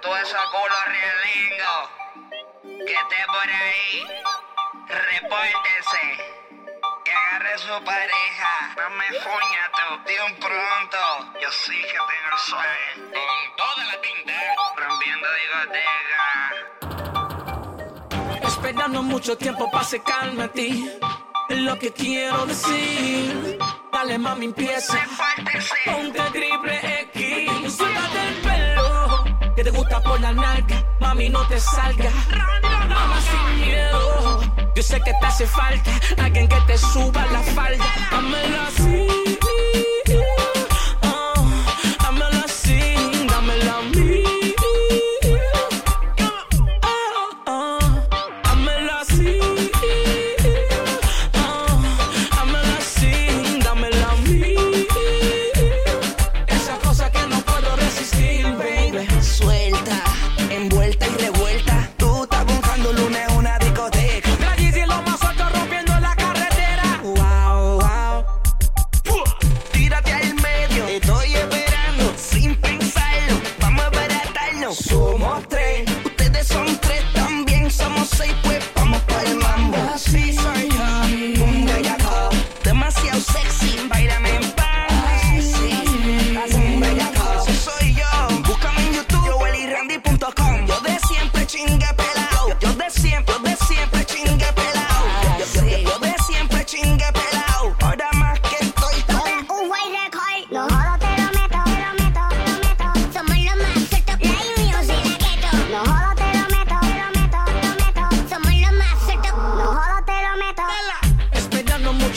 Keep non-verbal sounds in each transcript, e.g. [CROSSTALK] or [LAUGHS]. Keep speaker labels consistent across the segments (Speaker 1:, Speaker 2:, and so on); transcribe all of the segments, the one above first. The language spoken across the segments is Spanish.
Speaker 1: toda esa cola realengo que esté por ahí, repórtense. Que agarre su pareja. No me fuña tú, pronto. Yo sí que tengo el. Con toda la tinta. Rompiendo discoteca.
Speaker 2: Esperando mucho tiempo para secarme a ti. Lo que quiero decir. Dale, mami, empieza. Ponte gris. por la narca, mami no te salga. Mamá sin miedo, yo sé que te hace falta alguien que te suba la falda. Amela así.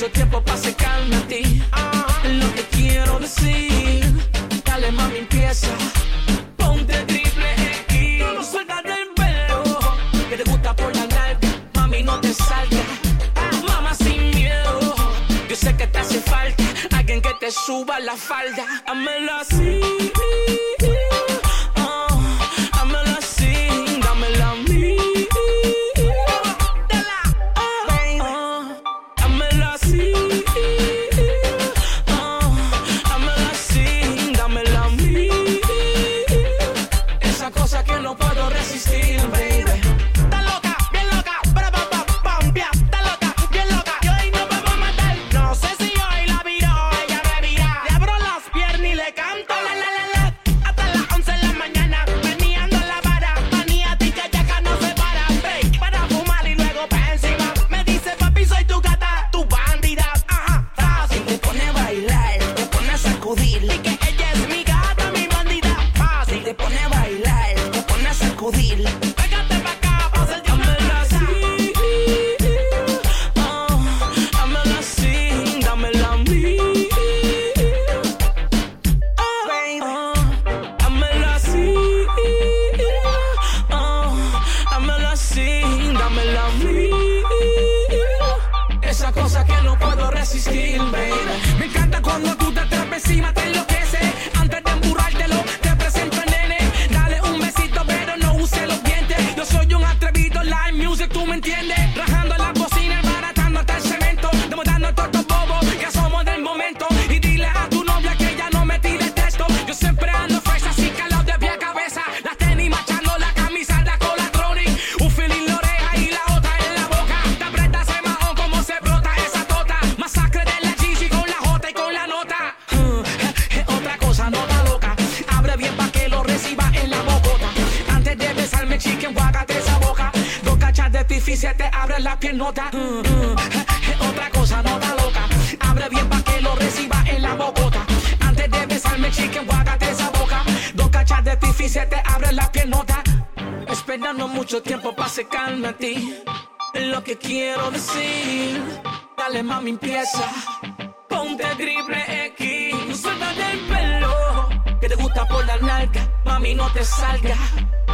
Speaker 2: mucho tiempo para secarme a ti. Lo que quiero decir, dale mami, empieza. Ponte triple X. No lo sueltas del pelo, que te gusta por la larga. Mami, no te salgas. Mamá, sin miedo, yo sé que te hace falta alguien que te suba la falda. Amela así. Ellas apágate esa boca. Dos cachas de pifi se te abren las piernotas. Mm, mm. [LAUGHS] Otra cosa, no está loca. Abre bien pa que lo reciba en la bocota. Antes de besarme, chicken, guágate esa boca. Dos cachas de pifi se te abren las piernotas. Esperando mucho tiempo para secarme a ti. Lo que quiero decir, dale mami, empieza. Ponte triple X, suelta del pelo que te gusta por la narca, mami no te salga.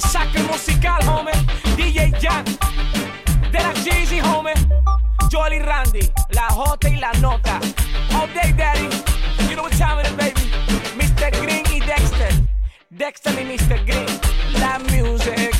Speaker 2: Masacre musical, homie. DJ Jan. De la Jeezy, homie. Joel y Randy. La J y la Nota. All day, daddy. You know what time it is, baby. Mr. Green y Dexter. Dexter y Mr. Green. La music.